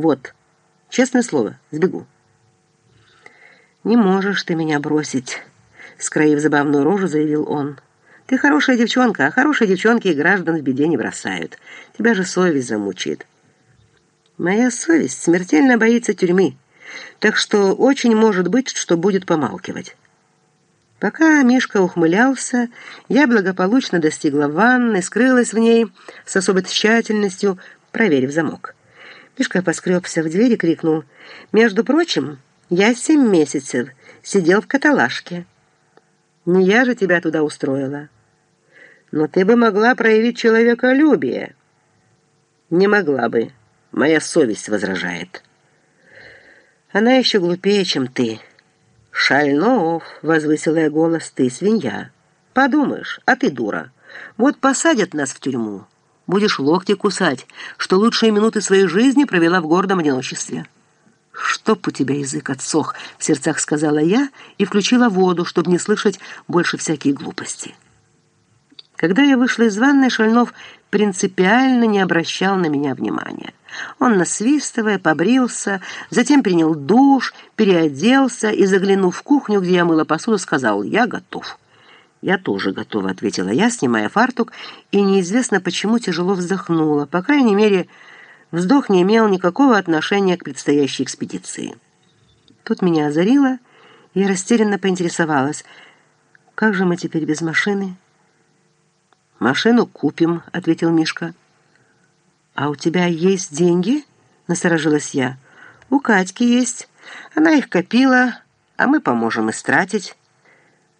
Вот, честное слово, сбегу. «Не можешь ты меня бросить», — скроив забавную рожу, заявил он. «Ты хорошая девчонка, а хорошие девчонки и граждан в беде не бросают. Тебя же совесть замучает». «Моя совесть смертельно боится тюрьмы, так что очень может быть, что будет помалкивать». Пока Мишка ухмылялся, я благополучно достигла ванны, скрылась в ней с особой тщательностью, проверив замок. Мишка поскребся в дверь и крикнул. «Между прочим, я семь месяцев сидел в каталажке. Не я же тебя туда устроила. Но ты бы могла проявить человеколюбие». «Не могла бы. Моя совесть возражает». «Она еще глупее, чем ты». «Шальнов!» — возвысила я голос. «Ты свинья. Подумаешь, а ты дура. Вот посадят нас в тюрьму. Будешь локти кусать, что лучшие минуты своей жизни провела в гордом одиночестве». «Чтоб у тебя язык отсох!» — в сердцах сказала я и включила воду, чтобы не слышать больше всякие глупости. Когда я вышла из ванной, Шальнов принципиально не обращал на меня внимания. Он, насвистывая, побрился, затем принял душ, переоделся и, заглянув в кухню, где я мыла посуду, сказал «Я готов». «Я тоже готова», — ответила я, снимая фартук, и неизвестно почему тяжело вздохнула. По крайней мере, вздох не имел никакого отношения к предстоящей экспедиции. Тут меня озарило, я растерянно поинтересовалась, «Как же мы теперь без машины?» «Машину купим», — ответил Мишка. «А у тебя есть деньги?» — насторожилась я. «У Катьки есть. Она их копила, а мы поможем истратить».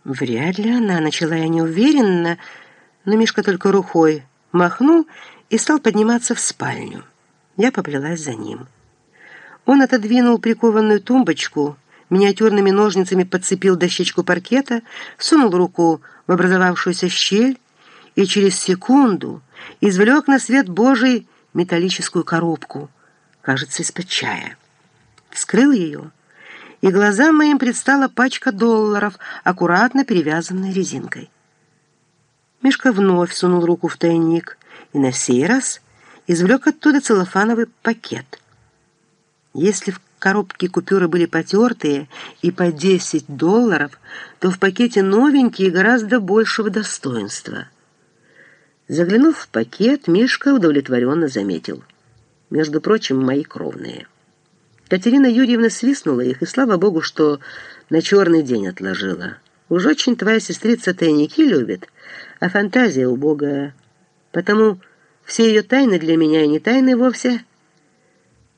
«Вряд ли она», — начала я неуверенно, но Мишка только рукой махнул и стал подниматься в спальню. Я поплелась за ним. Он отодвинул прикованную тумбочку, миниатюрными ножницами подцепил дощечку паркета, сунул руку в образовавшуюся щель и через секунду извлек на свет Божий металлическую коробку, кажется, из-под чая. Вскрыл ее, и глазам моим предстала пачка долларов, аккуратно перевязанная резинкой. Мишка вновь сунул руку в тайник и на сей раз извлек оттуда целлофановый пакет. Если в коробке купюры были потертые и по 10 долларов, то в пакете новенькие гораздо большего достоинства — Заглянув в пакет, Мишка удовлетворенно заметил. Между прочим, мои кровные. Катерина Юрьевна свистнула их, и слава богу, что на черный день отложила. Уж очень твоя сестрица тайники любит, а фантазия убогая. Потому все ее тайны для меня и не тайны вовсе.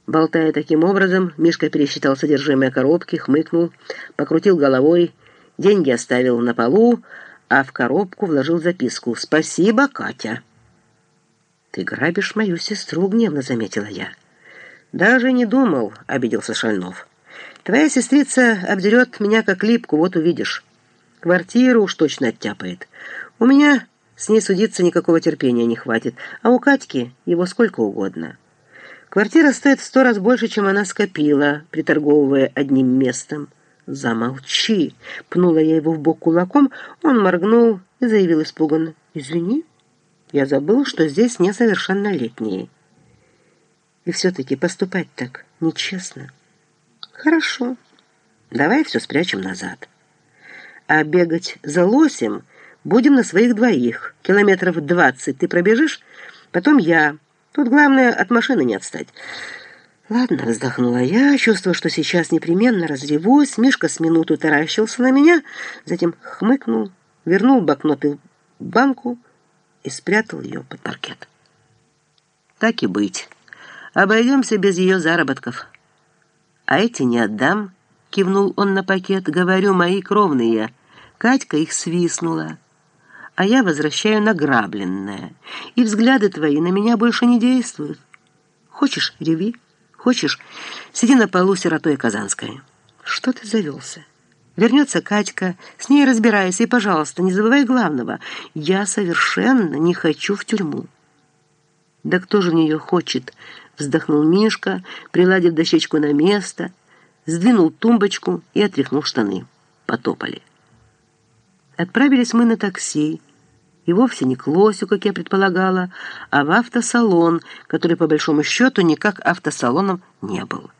Болтая таким образом, Мишка пересчитал содержимое коробки, хмыкнул, покрутил головой, деньги оставил на полу, а в коробку вложил записку «Спасибо, Катя». «Ты грабишь мою сестру», — гневно заметила я. «Даже не думал», — обиделся Шальнов. «Твоя сестрица обдерет меня как липку, вот увидишь. Квартиру уж точно оттяпает. У меня с ней судиться никакого терпения не хватит, а у Катьки его сколько угодно. Квартира стоит в сто раз больше, чем она скопила, приторговывая одним местом». «Замолчи!» — пнула я его в бок кулаком, он моргнул и заявил испуганно. «Извини, я забыл, что здесь несовершеннолетние. И все-таки поступать так нечестно». «Хорошо, давай все спрячем назад. А бегать за лосем будем на своих двоих. Километров двадцать ты пробежишь, потом я. Тут главное от машины не отстать». «Ладно», — вздохнула я, чувствуя, что сейчас непременно разревусь. Мишка с минуту таращился на меня, затем хмыкнул, вернул бакноты в банку и спрятал ее под паркет. «Так и быть. Обойдемся без ее заработков. А эти не отдам», — кивнул он на пакет. «Говорю, мои кровные. Катька их свистнула» а я возвращаю награбленное, и взгляды твои на меня больше не действуют. Хочешь, реви». Хочешь, сиди на полу сиротой Казанской. Что ты завелся? Вернется Катька, с ней разбирайся, и, пожалуйста, не забывай главного. Я совершенно не хочу в тюрьму. Да кто же в нее хочет? Вздохнул Мишка, приладив дощечку на место, сдвинул тумбочку и отряхнул штаны. Потопали. Отправились мы на такси. И вовсе не к лосю, как я предполагала, а в автосалон, который, по большому счету, никак автосалоном не был.